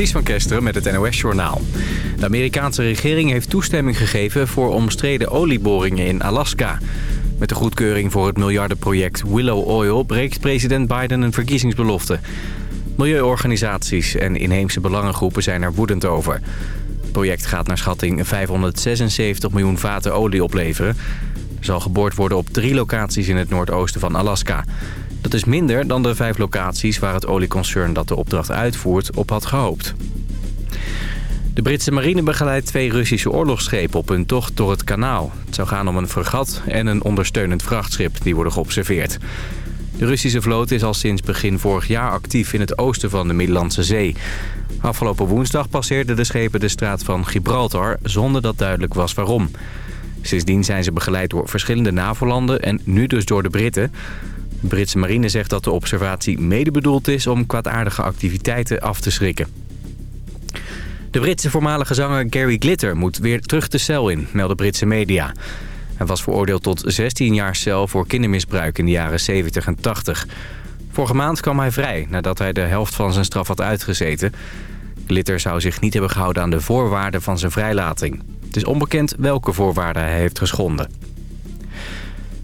Ties van Kesteren met het NOS-journaal. De Amerikaanse regering heeft toestemming gegeven voor omstreden olieboringen in Alaska. Met de goedkeuring voor het miljardenproject Willow Oil breekt president Biden een verkiezingsbelofte. Milieuorganisaties en inheemse belangengroepen zijn er woedend over. Het project gaat naar schatting 576 miljoen vaten olie opleveren. Er zal geboord worden op drie locaties in het noordoosten van Alaska. Dat is minder dan de vijf locaties waar het olieconcern dat de opdracht uitvoert op had gehoopt. De Britse marine begeleidt twee Russische oorlogsschepen op hun tocht door het kanaal. Het zou gaan om een fregat en een ondersteunend vrachtschip die worden geobserveerd. De Russische vloot is al sinds begin vorig jaar actief in het oosten van de Middellandse Zee. Afgelopen woensdag passeerden de schepen de straat van Gibraltar zonder dat duidelijk was waarom. Sindsdien zijn ze begeleid door verschillende NAVO-landen en nu dus door de Britten. De Britse marine zegt dat de observatie mede bedoeld is om kwaadaardige activiteiten af te schrikken. De Britse voormalige zanger Gary Glitter moet weer terug de cel in, melden Britse media. Hij was veroordeeld tot 16 jaar cel voor kindermisbruik in de jaren 70 en 80. Vorige maand kwam hij vrij nadat hij de helft van zijn straf had uitgezeten. Glitter zou zich niet hebben gehouden aan de voorwaarden van zijn vrijlating. Het is onbekend welke voorwaarden hij heeft geschonden.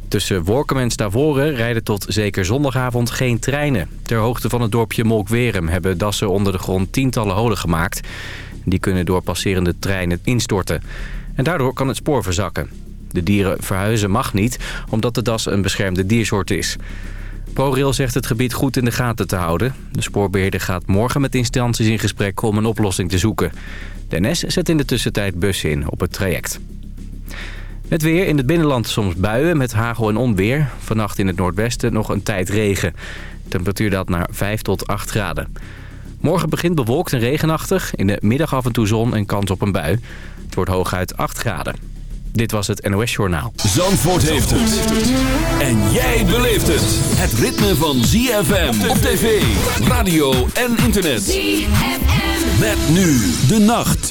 Tussen Workum en Stavoren rijden tot zeker zondagavond geen treinen. Ter hoogte van het dorpje Molkwerum hebben dassen onder de grond tientallen holen gemaakt. Die kunnen door passerende treinen instorten. En daardoor kan het spoor verzakken. De dieren verhuizen mag niet, omdat de das een beschermde diersoort is. ProRail zegt het gebied goed in de gaten te houden. De spoorbeheerder gaat morgen met instanties in gesprek om een oplossing te zoeken. De NS zet in de tussentijd bussen in op het traject. Het weer in het binnenland soms buien met hagel en onweer. Vannacht in het noordwesten nog een tijd regen. Temperatuur daalt naar 5 tot 8 graden. Morgen begint bewolkt en regenachtig. In de middag af en toe zon en kans op een bui. Het wordt hooguit 8 graden. Dit was het NOS Journaal. Zandvoort heeft het. En jij beleeft het. Het ritme van ZFM op tv, radio en internet. ZFM. Met nu de nacht.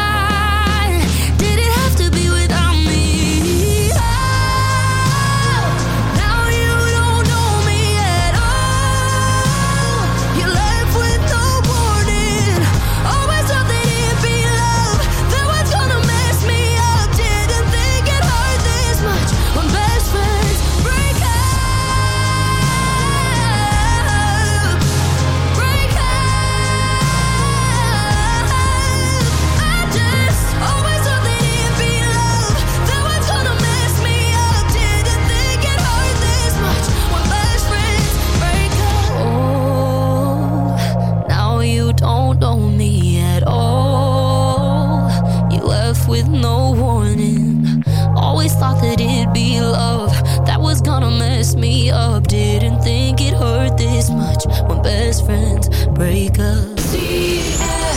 messed me up. Didn't think it hurt this much when best friends break up. ZFM.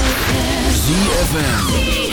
ZFM.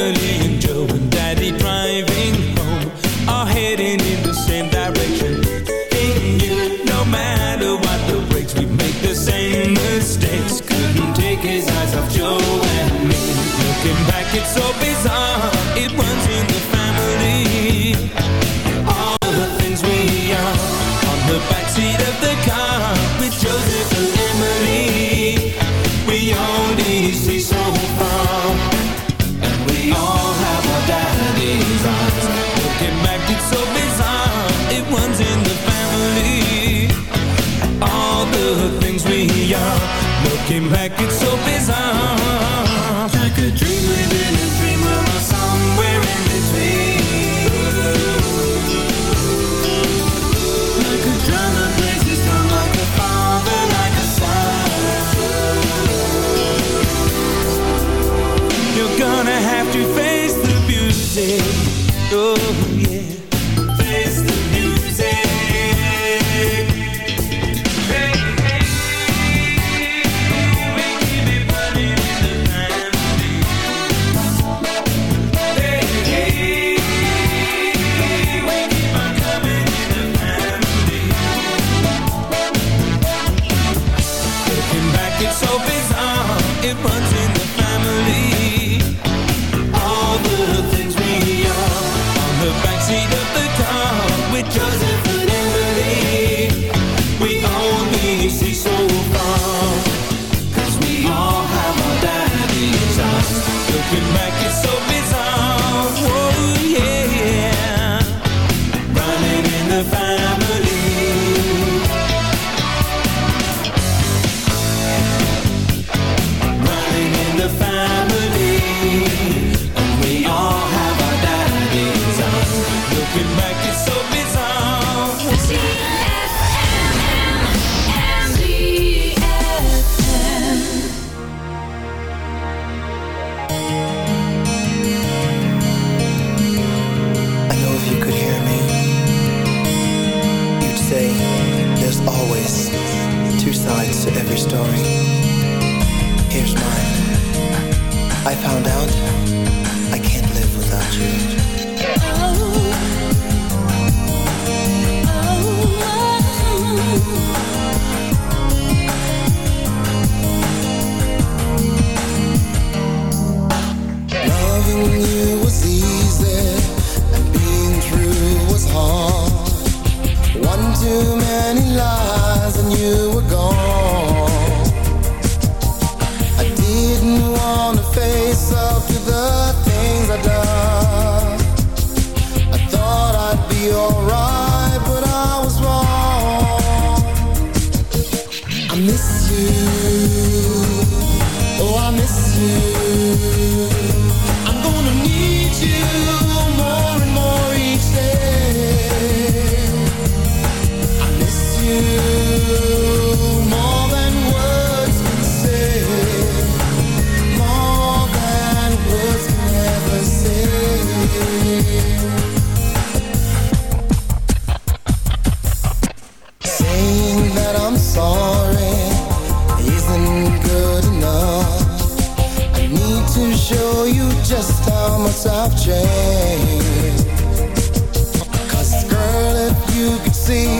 Emily and Joe and Daddy driving much I've changed Cause girl, if you could see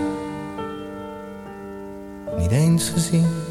sozinho.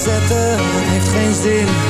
zetten, het heeft geen zin.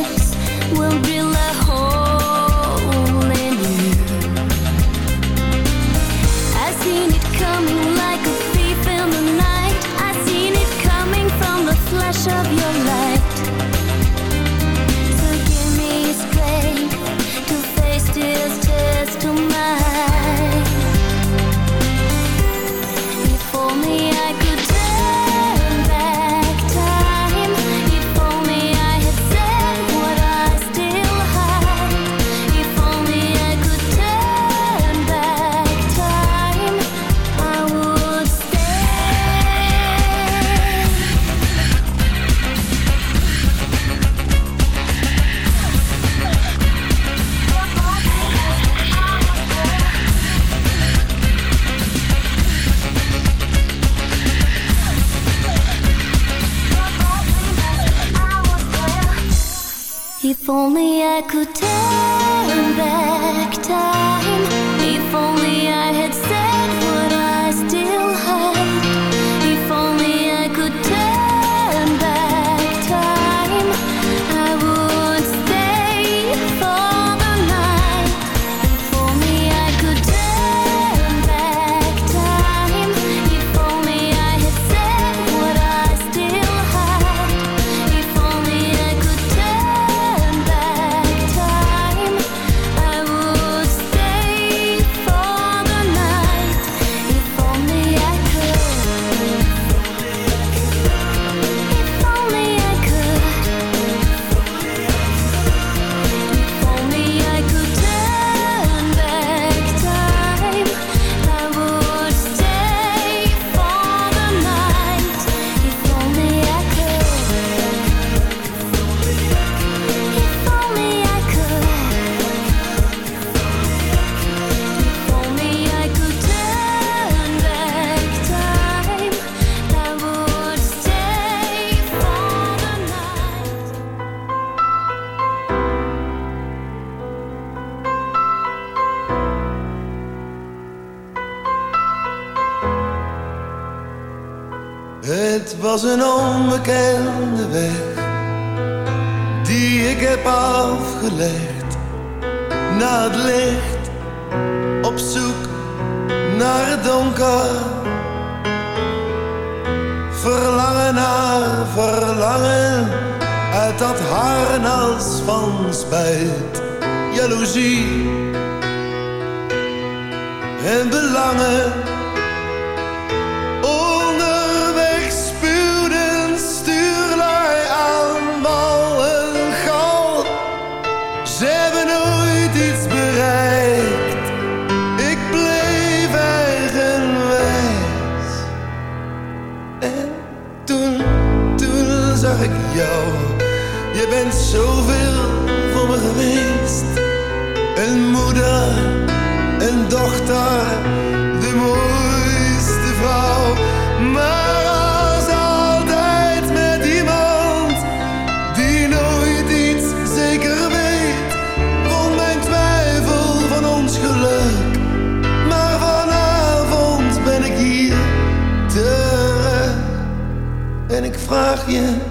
you.